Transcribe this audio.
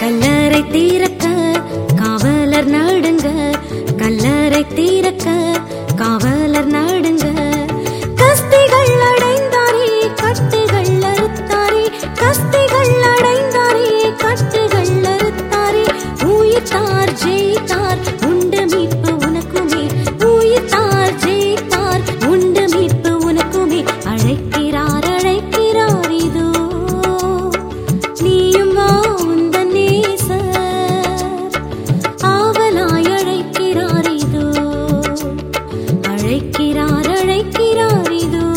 கல்லறை தீரக்க காவலர் நாடுங்க கல்ல யார் அழைக்கிறார் இதோ.